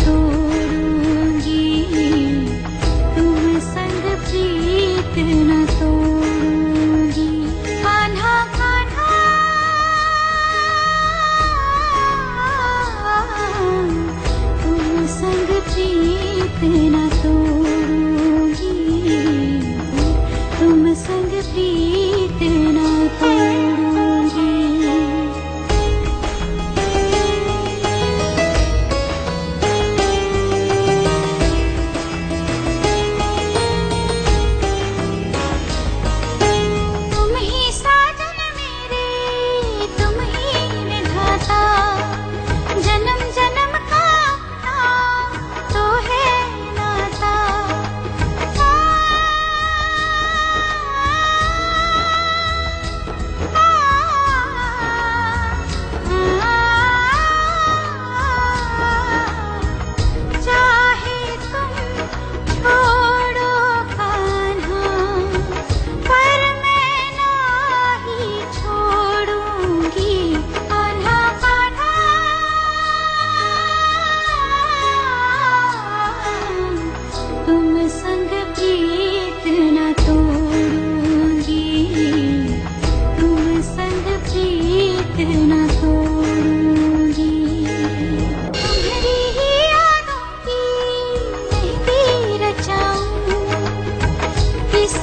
तू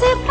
Você pode...